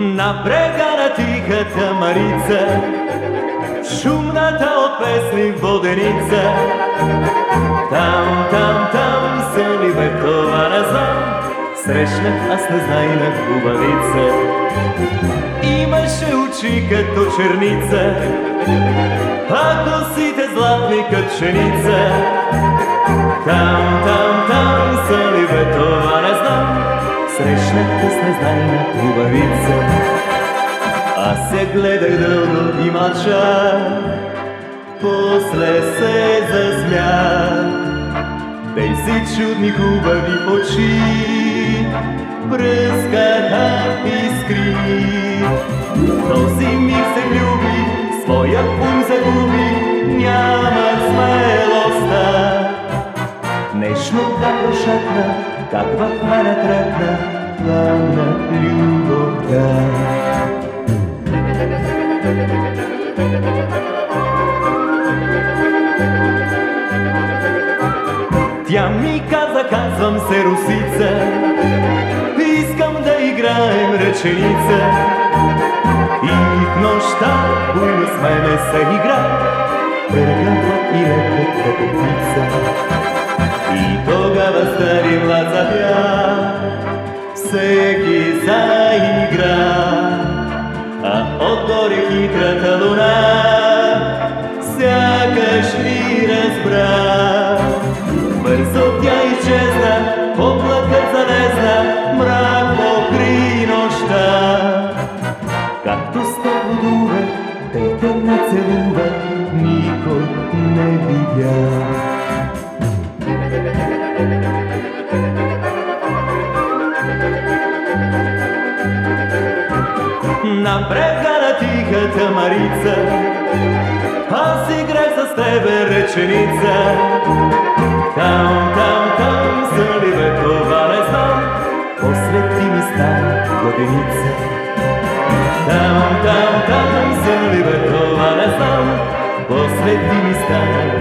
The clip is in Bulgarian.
На брега на тихата Марица, шумната от песни воденица. Там, там, там се ли бе това не знам, срещнах аз не знай на хубавица. Имаше очи като черница, а златни като пшеница. Там, там, срещнах с незнайна хубавица. Аз се гледах дълго и мълчах, после се засмях. Тези чудни хубави очи бръскаха искри. Този миг се влюби, своя ум загуби, няма смелостта. Нещо как шатна, как в мене тръпна, пламна любовта. Тя ми каза, казвам се Русица, искам да играем ръченица. И в нощта буйно с мене се игра, пъргава и лепе като птица. И тогава стари млад всеки заигра, а отгоре хитрата луна сякаш ли разбра. Бързо тя изчезна, облакът залезна, мрак покри нощта. Както сто водуват, те те нацелуват, никой не видя. На брега на тихата Марица, аз играх с тебе реченица. Там, там, там, за ли това не знам, после ти ми стана годеница. Там, там, там, за ли това не знам, после ти ми стана